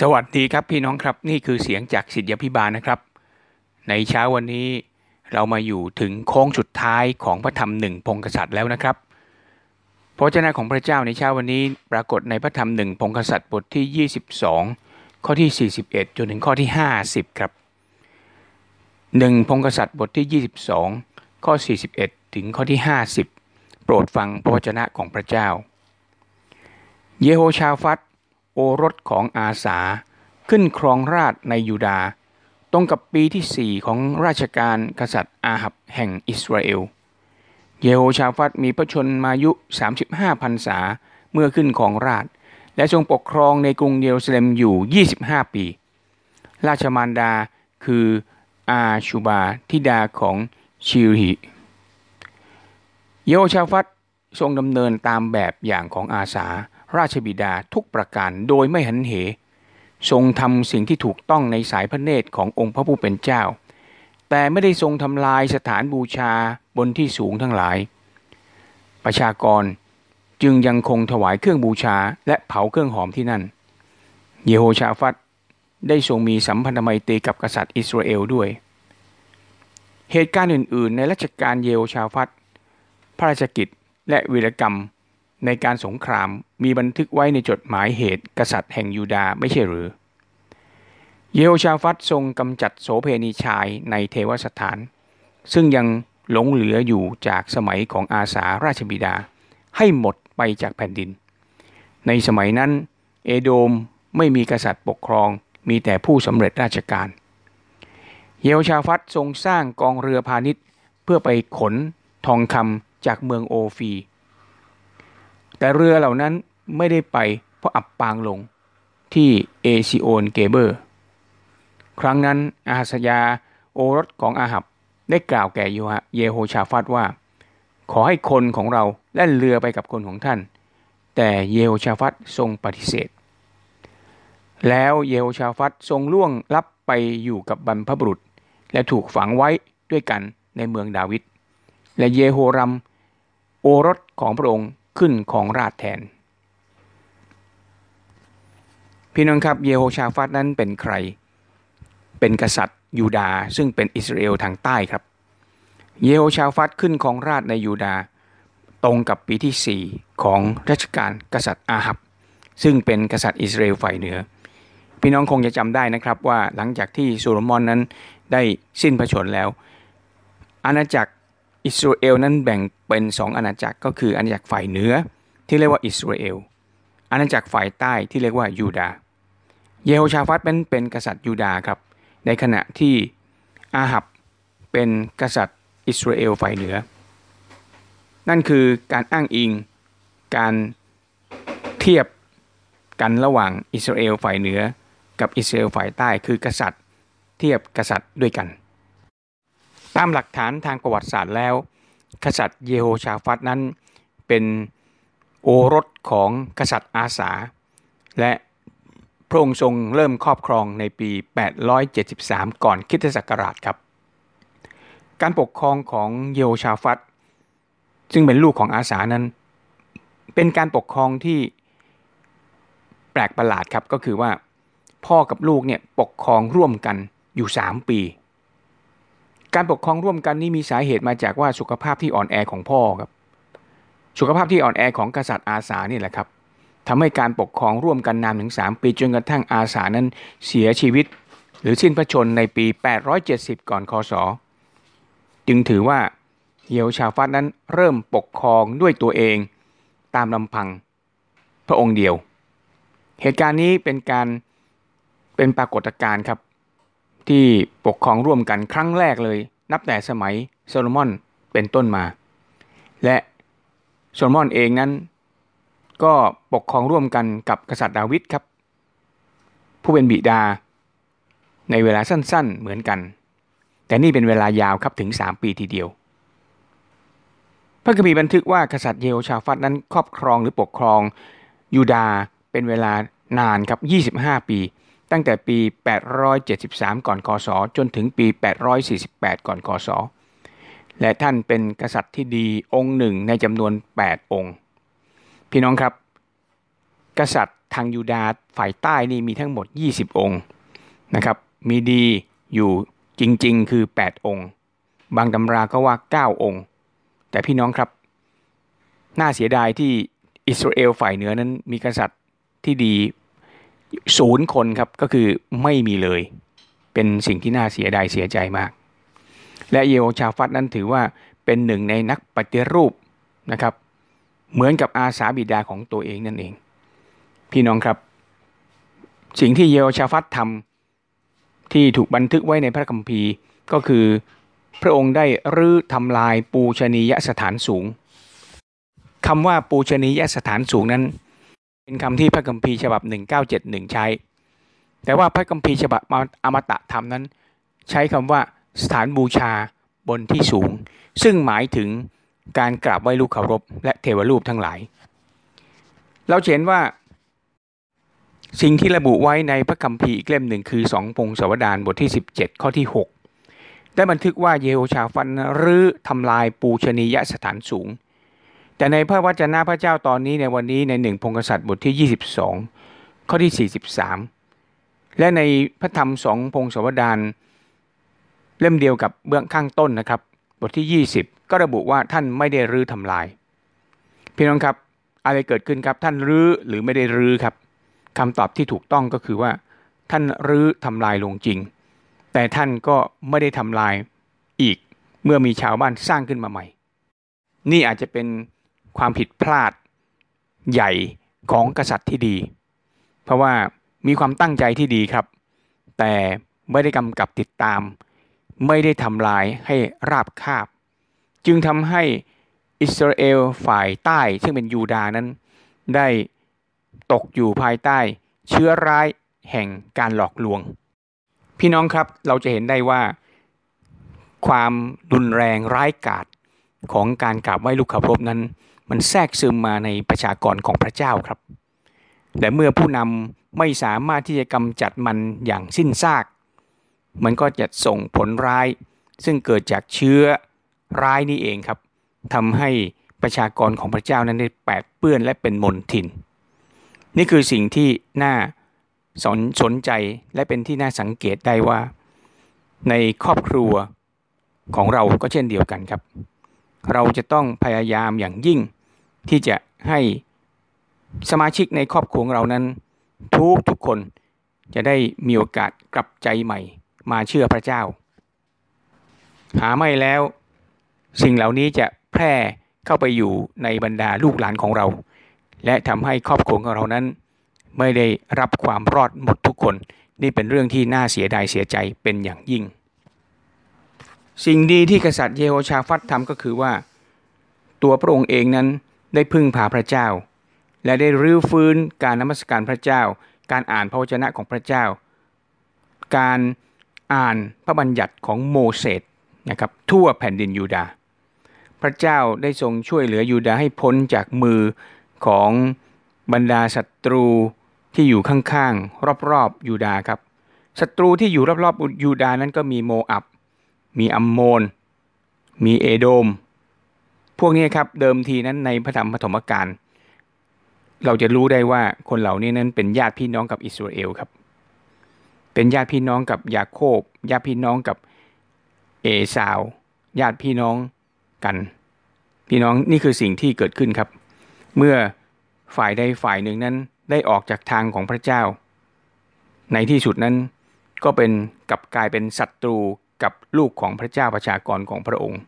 สวัสดีครับพี่น้องครับนี่คือเสียงจากสิทธิพิบาลนะครับ ในเช้าวันนี้เรามาอยู่ถึงโค้งสุดท้ายของพระธรรมหนึ่งพงกษัตริย์แล้วนะครับพระเจ้าของพระเจ้าในเช้าวันนี้ปรากฏในพระธรรมหนึ่งพงกษัตริย์บทที่ 22 ข้อที่ 41 จนถึงข้อที่ 50 ครับหนึ่งพงกษัตริย์บทที่ 22 ข้อ 41 ถึงข้อที่ 50 โปรดฟังพระวจนะของพระเจ้า เยโฮชาฟัต โอรสของอาสา ขึ้นครองราชในยูดา ตรงกับปีที่สี่ของราชการกษัตริย์อาหับแห่งอิสราเอล เยโฮชาฟัตมีพระชนมายุ 35พรรษาเมื่อขึ้นของราช และทรงปกครองในกรุงเยรูซาเล็มอยู่ 25 ปี ราชมารดาคืออาชูบาทิดาของชิริเยโฮชาฟัตทรงดำเนินตามแบบอย่างของอาสา ราชบิดาทุกประการโดยไม่หันเห ทรงทำสิ่งที่ถูกต้องในสายพระเนตรขององค์พระผู้เป็นเจ้า แต่ไม่ได้ทรงทำลายสถานบูชาบนที่สูงทั้งหลาย ประชากรจึงยังคงถวายเครื่องบูชาและเผาเครื่องหอมที่นั่น เยโฮชาฟัตได้ทรงมีสัมพันธไมตรีกับกษัตริย์อิสราเอลด้วย เหตุการณ์อื่น ๆ ในรัชกาลเยโฮชาฟัตพระราชกิจและวีรกรรม ในการสงครามมีบันทึกไว้ในจดหมายเหตุกษัตริย์แห่งยูดาไม่ใช่หรือ เยโฮชาฟัตทรงกำจัดโสเพณีชายในเทวสถาน ซึ่งยังหลงเหลืออยู่จากสมัยของอาสาราชบิดา ให้หมดไปจากแผ่นดิน ในสมัยนั้น เอโดมไม่มีกษัตริย์ปกครองมีแต่ผู้สำเร็จราชการ เยโฮชาฟัตทรงสร้างกองเรือพาณิชย์ เพื่อไปขนทองคำจากเมืองโอฟี แต่เรือเหล่านั้นไม่ได้ไปเพราะอับปางลงที่เอซิโอนเกเบอร์ ครั้งนั้นอาสยาโอรสของอาหับได้กล่าวแก่เยโฮชาฟัตว่า ขอให้คนของเราแล่นเรือไปกับคนของท่าน แต่เยโฮชาฟัตทรงปฏิเสธ แล้วเยโฮชาฟัตทรงล่วงลับไปอยู่กับบรรพบุรุษ และถูกฝังไว้ด้วยกันในเมืองดาวิดและเยโฮรัม โอรสของพระองค์ ขึ้นของราชแทน พี่น้องครับเยโฮชาฟัตนั้นเป็นใคร เป็นกษัตริย์ยูดาห์ซึ่งเป็นอิสราเอลทางใต้ครับ เยโฮชาฟัตขึ้นของราชในยูดาห์ตรงกับปีที่ 4 ของรัชกาลกษัตริย์อาหับ ซึ่งเป็นกษัตริย์อิสราเอลฝ่ายเหนือ พี่น้องคงจะจำได้นะครับว่าหลังจากที่โซโลมอนนั้นได้สิ้นพระชนแล้ว อาณาจักร อิสราเอลนั้นแบ่งเป็นสองอาณาจักรก็คืออาณาจักรฝ่ายเหนือที่เรียกว่าอิสราเอล อาณาจักรฝ่ายใต้ที่เรียกว่ายูดาห์เยโฮชาฟัตเป็นเป็นกษัตริย์ยูดาห์ครับ ในขณะที่อาหับเป็นกษัตริย์อิสราเอลฝ่ายเหนือ นั่นคือการอ้างอิงการเทียบกันระหว่างอิสราเอลฝ่ายเหนือ กับอิสราเอลฝ่ายใต้คือกษัตริย์ เทียบกษัตริย์ด้วยกัน ตามหลักฐานทางประวัติศาสตร์แล้ว กษัตริย์เยโฮชาฟัตนั้น เป็นโอรสของกษัตริย์อาสา และพระองค์ทรงเริ่มครอบครองในปี 873 ก่อนคริสตศักราชครับ การปกครองของเยโฮชาฟัตซึ่งเป็นลูกของอาสานั้น เป็นการปกครองที่แปลกประหลาดครับก็คือว่าพ่อกับลูกเนี่ยปกครองร่วมกันอยู่ 3 ปี การปกครองร่วมกันนี้มีสาเหตุมาจากว่าสุขภาพที่อ่อนแอของพ่อครับ สุขภาพที่อ่อนแอของกษัตริย์อาสานี่แหละครับทำให้การปกครองร่วมกันนานถึง 3 ปีจนกระทั่งอาสานั้นเสียชีวิต หรือสิ้นพระชนในปี 870 ก่อนคศ จึงถือว่าเยวชาฟัตนั้นเริ่มปกครองด้วยตัวเองตามลำพังพระองค์เดียว เหตุการณ์นี้เป็นการเป็นปรากฏการณ์ครับที่ปกครองร่วมกันครั้งแรกเลย นับแต่สมัยโซโลมอนเป็นต้นมา และโซโลมอนเองนั้น ก็ปกครองร่วมกันกับกษัตริย์ดาวิดครับ ผู้เป็นบิดา ในเวลาสั้นๆเหมือนกัน แต่นี่เป็นเวลายาวครับถึง 3 ปีทีเดียว พระคัมภีร์บันทึกว่ากษัตริย์เยโฮชาฟัตนั้นครอบครองหรือปกครองยูดาเป็นเวลานานครับ 25 ปี ตั้งแต่ปี 873 ก่อนคศจนถึงปี 848 ก่อนคศและท่านเป็นกษัตริย์ที่ดีองค์หนึ่งในจำนวน 8 องค์ พี่น้องครับ กษัตริย์ทางยูดาห์ฝ่ายใต้นี่มีทั้งหมด 20 องค์นะครับ มีดีอยู่จริงๆ คือ 8 องค์ บางตำราก็ว่า 9 องค์ แต่พี่น้องครับ น่าเสียดายที่อิสราเอลฝ่ายเหนือนั้นมีกษัตริย์ที่ดี ศูนย์คนครับก็คือไม่มีเลย เป็นสิ่งที่น่าเสียดายเสียใจมาก และเยโฮชาฟัตนั้นถือว่าเป็นหนึ่งในนักปฏิรูปนะครับ เหมือนกับอาสาบิดาของตัวเองนั่นเอง พี่น้องครับ สิ่งที่เยโฮชาฟัตทำที่ถูกบันทึกไว้ในพระคัมภีร์ก็คือพระองค์ได้รื้อทำลายปูชนียสถานสูงคำว่าปูชนียสถานสูงนั้น เป็นคำที่พระคัมภีร์ฉบับ 1971 ใช้ แต่ว่าพระคัมภีร์ฉบับอมตะธรรมนั้น ใช้คำว่าสถานบูชาบนที่สูง ซึ่งหมายถึงการกราบไหว้ลูกเคารพและเทวรูปทั้งหลาย เราเห็นว่า สิ่งที่ระบุไว้ในพระคัมภีร์อีกเล่มหนึ่งคือสองพงศาวดารบทที่ 17 ข้อที่ 6 ได้บันทึกว่าเยโฮชาฟันรื้อทำลายปูชนียสถานสูง แต่ในพระวจนะพระเจ้าตอนนี้ในวันนี้ในหนึ่งพงศษัตริย์บทที่ 22 ข้อที่ 43 และในพระธรรมสองพงศวดารเล่มเดียวกับเบื้องข้างต้นนะครับ บทที่ 20 ก็ระบุว่าท่านไม่ได้รื้อทำลาย พี่น้องครับอะไรเกิดขึ้นครับท่านรื้อหรือไม่ได้รื้อครับคำตอบที่ถูกต้องก็คือว่า ท่านรื้อทำลายลงจริง แต่ท่านก็ไม่ได้ทำลายอีกเมื่อมีชาวบ้านสร้างขึ้นมาใหม่ นี่อาจจะเป็น ความผิดพลาดใหญ่ของกษัตริย์ที่ดี เพราะว่ามีความตั้งใจที่ดีครับ แต่ไม่ได้กำกับติดตาม ไม่ได้ทำลายให้ราบคาบ จึงทำให้อิสราเอลฝ่ายใต้ซึ่งเป็นยูดานั้น ได้ตกอยู่ภายใต้ เชื้อร้ายแห่งการหลอกลวง พี่น้องครับเราจะเห็นได้ว่า ความรุนแรงร้ายกาจของการกราบไหว้ลูกขารพนั้น มันแทรกซึมมาในประชากรของพระเจ้าครับ และเมื่อผู้นำไม่สามารถที่จะกำจัดมันอย่างสิ้นซาก มันก็จะส่งผลร้าย ซึ่งเกิดจากเชื้อร้ายนี้เองครับทำให้ประชากรของพระเจ้านั้นได้แปดเปื้อนและเป็นมนทิน นี่คือสิ่งที่น่าสนสนใจและเป็นที่น่าสังเกตได้ว่า ในครอบครัวของเราก็เช่นเดียวกันครับ เราจะต้องพยายามอย่างยิ่ง ที่จะให้สมาชิกในครอบครัวเรานั้น ทุกทุกคนจะได้มีโอกาสกลับใจใหม่ มาเชื่อพระเจ้า หาไม่แล้ว สิ่งเหล่านี้จะแพร่เข้าไปอยู่ในบรรดาลูกหลานของเรา และทำให้ครอบครัวของเรานั้น ไม่ได้รับความรอดหมดทุกคน นี่เป็นเรื่องที่น่าเสียดายเสียใจเป็นอย่างยิ่ง สิ่งดีที่กษัตริย์เยโฮชาฟัตทำก็คือว่า ตัวพระองค์เองนั้น ได้พึ่งพาพระเจ้า และได้รื้อฟื้นการนมัสการพระเจ้า การอ่านพระวจนะของพระเจ้า การอ่านพระบัญญัติของโมเสสนะครับทั่วแผ่นดินยูดาห์พระเจ้าได้ทรงช่วยเหลือยูดาห์ให้พ้นจากมือของบรรดาศัตรูที่อยู่ข้างๆรอบๆยูดาห์ครับศัตรูที่อยู่รอบๆยูดาห์นั้นก็มีโมอับ มีอัมโมน มีเอโดม พวกนี้ครับเดิมทีนั้นในพระธรรมปฐมกาลเราจะรู้ได้ว่าคนเหล่านี้นั้นเป็นญาติพี่น้องกับอิสราเอลครับ เป็นญาติพี่น้องกับยาโคบ ญาติพี่น้องกับเอสาว ญาติพี่น้องกัน พี่น้องนี่คือสิ่งที่เกิดขึ้นครับ เมื่อฝ่ายใดฝ่ายหนึ่งนั้นได้ออกจากทางของพระเจ้า ในที่สุดนั้นก็เป็นกับกลายเป็นศัตรูกับลูกของพระเจ้าประชากรของพระองค์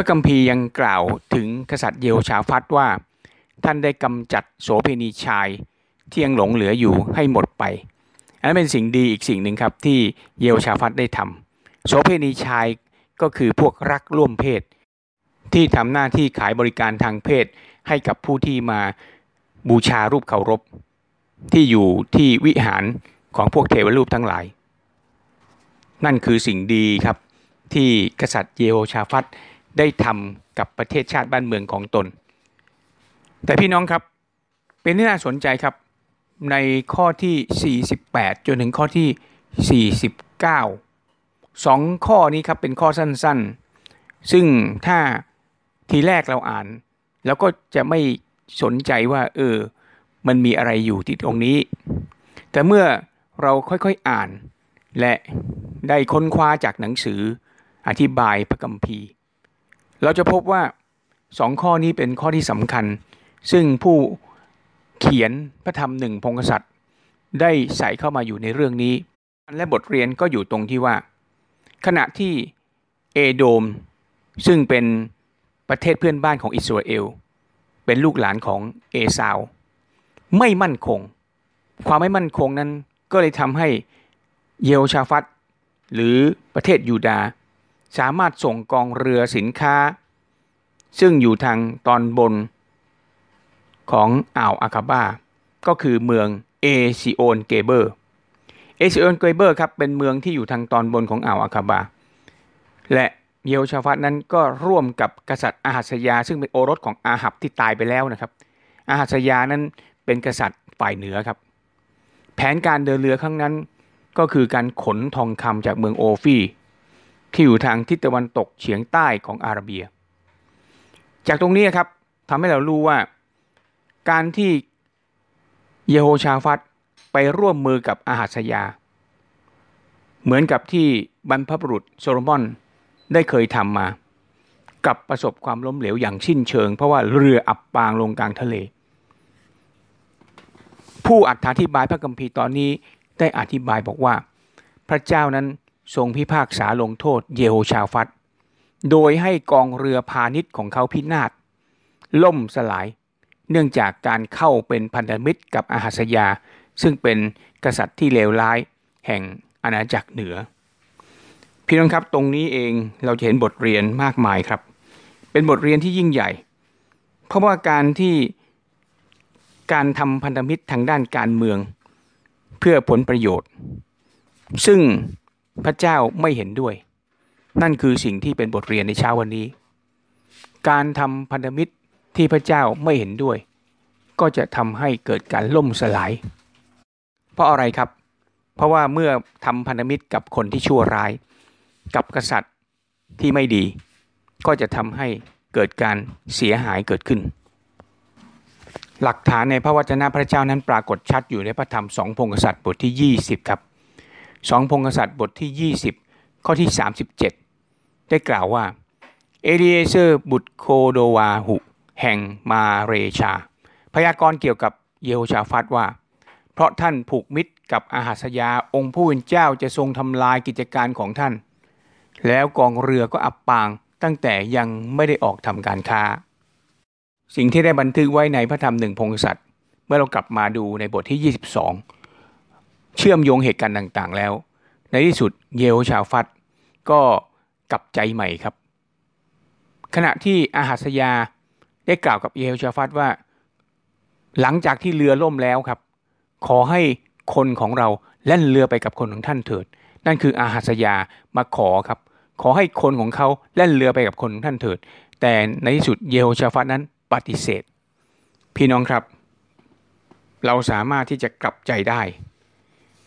ระคัมภียังกล่าวถึงกษัตริย์เยโฮชาฟัตว่า ท่านได้กำจัดโสเพณีชายที่ยังหลงเหลืออยู่ให้หมดไป อันนั้นเป็นสิ่งดีอีกสิ่งหนึ่งครับที่เยโฮชาฟัตได้ทำโสเพณีชายก็คือพวกรักร่วมเพศ ที่ทำหน้าที่ขายบริการทางเพศให้กับผู้ที่มาบูชารูปเคารพ ที่อยู่ที่วิหารของพวกเทวรูปทั้งหลาย นั่นคือสิ่งดีครับที่กษัตริย์เยโฮชาฟัต ได้ทำกับประเทศชาติบ้านเมืองของตน แต่พี่น้องครับเป็นที่น่าสนใจครับในข้อที่ 48 จนถึงข้อที่ 49สองข้อนี้ครับเป็นข้อสั้นๆ ซึ่งถ้าทีแรกเราอ่าน แล้วก็จะไม่สนใจว่า เออ มันมีอะไรอยู่ที่ตรงนี้ แต่เมื่อเราค่อยๆอ่าน และได้ค้นคว้าจากหนังสืออธิบายพระคัมภีร์ เราจะพบว่าสองข้อนี้เป็นข้อที่สำคัญ ซึ่งผู้เขียนพระธรรมหนึ่งพงศษัตริย์ได้ใส่เข้ามาอยู่ในเรื่องนี้ และบทเรียนก็อยู่ตรงที่ว่า ขณะที่เอโดม ซึ่งเป็นประเทศเพื่อนบ้านของอิสราเอล เป็นลูกหลานของเอซาว ไม่มั่นคง ความไม่มั่นคงนั้นก็เลยทำให้เยโฮชาฟัตหรือประเทศยูดา สามารถส่งกองเรือสินค้า ซึ่งอยู่ทางตอนบนของอ่าวอาคาบา ก็คือเมืองเอซิโอนเกเบอร์ เอซิโอนเกเบอร์ครับเป็นเมืองที่อยู่ทางตอนบนของอ่าวอาคาบา และเยโชาฟัตนั้นก็ร่วมกับกษัตริย์อาหัสยาห์ ซึ่งเป็นโอรสของอาหับที่ตายไปแล้วนะครับ อาหัสยาห์นั้นเป็นกษัตริย์ฝ่ายเหนือครับ แผนการเดินเรือครั้งนั้นก็คือการขนทองคำจากเมืองโอฟี ที่อยู่ทางทิศตะวันตกเฉียงใต้ของอาระเบีย จากตรงนี้ครับทำให้เรารู้ว่า การที่เยโฮชาฟัตไปร่วมมือกับอาหัสยา เหมือนกับที่บรรพบุรุษโซโลมอนได้เคยทำมา กับประสบความล้มเหลวอย่างสิ้นเชิง เพราะว่าเรืออับปางลงกลางทะเล ผู้อธิบายพระคัมภีร์ตอนนี้ได้อธิบายบอกว่า พระเจ้านั้น ทรงพิพากษาลงโทษเยโฮชาฟัตโดยให้กองเรือพาณิชย์ของเขาพินาศล่มสลาย เนื่องจากการเข้าเป็นพันธมิตรกับอาหัสยา ซึ่งเป็นกษัตริย์ที่เลวร้ายแห่งอาณาจักรเหนือ พี่น้องครับตรงนี้เองเราจะเห็นบทเรียนมากมายครับ เป็นบทเรียนที่ยิ่งใหญ่ เพราะว่าการที่การทำพันธมิตรทางด้านการเมือง เพื่อผลประโยชน์ ซึ่ง พระเจ้าไม่เห็นด้วย นั่นคือสิ่งที่เป็นบทเรียนในเช้าวันนี้ การทำพันธมิตรที่พระเจ้าไม่เห็นด้วย ก็จะทำให้เกิดการล่มสลาย เพราะอะไรครับ เพราะว่าเมื่อทำพันธมิตรกับคนที่ชั่วร้าย กับกษัตริย์ที่ไม่ดี ก็จะทำให้เกิดการเสียหายเกิดขึ้น หลักฐานในพระวจนะพระเจ้านั้นปรากฏชัดอยู่ในพระธรรมสองพงกษัตริย์บทที่ 20 ครับ สองพงกษัตริย์บทที่ 20 ข้อที่ 37 ได้กล่าวว่า เอลีเอเซอร์บุตรโคโดวาหุ แห่งมาเรชา พยากรณ์เกี่ยวกับเยโฮชาฟัตว่า เพราะท่านผูกมิตรกับอาหาสยาองค์ผู้เป็นเจ้าจะทรงทำลายกิจการของท่าน แล้วกองเรือก็อับปางตั้งแต่ยังไม่ได้ออกทำการค้า สิ่งที่ได้บันทึกไว้ในพระธรรมหนึ่งพงศษัตริย์เมื่อเรากลับมาดูในบทที่ 22 เชื่อมโยงเหตุการณ์ต่างๆ แล้ว ในที่สุดเยโฮชาฟัตก็กลับใจใหม่ครับ ขณะที่อาหัสยาได้กล่าวกับเยโฮชาฟัตว่า หลังจากที่เรือล่มแล้วครับ ขอให้คนของเราเล่นเรือไปกับคนของท่านเถิด นั่นคืออาหัสยามาขอครับ ขอให้คนของเขาแล่นเรือไปกับคนของท่านเถิด แต่ในที่สุดเยโฮชาฟัตนั้นปฏิเสธ พี่น้องครับ เราสามารถที่จะกลับใจได้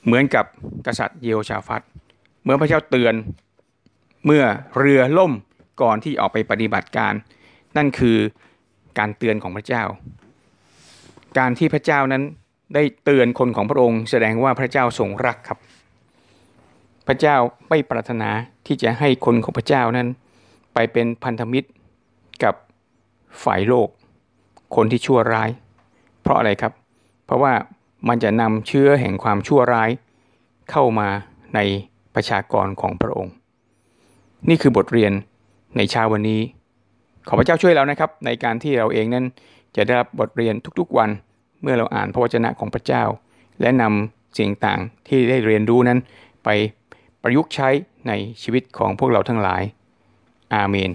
เหมือนกับกษัตริย์เยโฮชาฟัตเมื่อพระเจ้าเตือนเมื่อเรือล่มก่อนที่ออกไปปฏิบัติการ นั่นคือการเตือนของพระเจ้า การที่พระเจ้านั้นได้เตือนคนของพระองค์ แสดงว่าพระเจ้าทรงรักครับ พระเจ้าไม่ปรารถนาที่จะให้คนของพระเจ้านั้น ไปเป็นพันธมิตรกับฝ่ายโลก คนที่ชั่วร้าย เพราะอะไรครับ เพราะว่า มันจะนำเชื้อแห่งความชั่วร้าย เข้ามาในประชากรของพระองค์ นี่คือบทเรียนในเช้าวันนี้ ขอพระเจ้าช่วยเรานะครับ ในการที่เราเองนั้นจะได้รับบทเรียนทุกๆวันเมื่อเราอ่านพระวจนะของพระเจ้า และนำสิ่งต่างที่ได้เรียนรู้นั้น ไปประยุกต์ใช้ในชีวิตของพวกเราทั้งหลาย อาเมน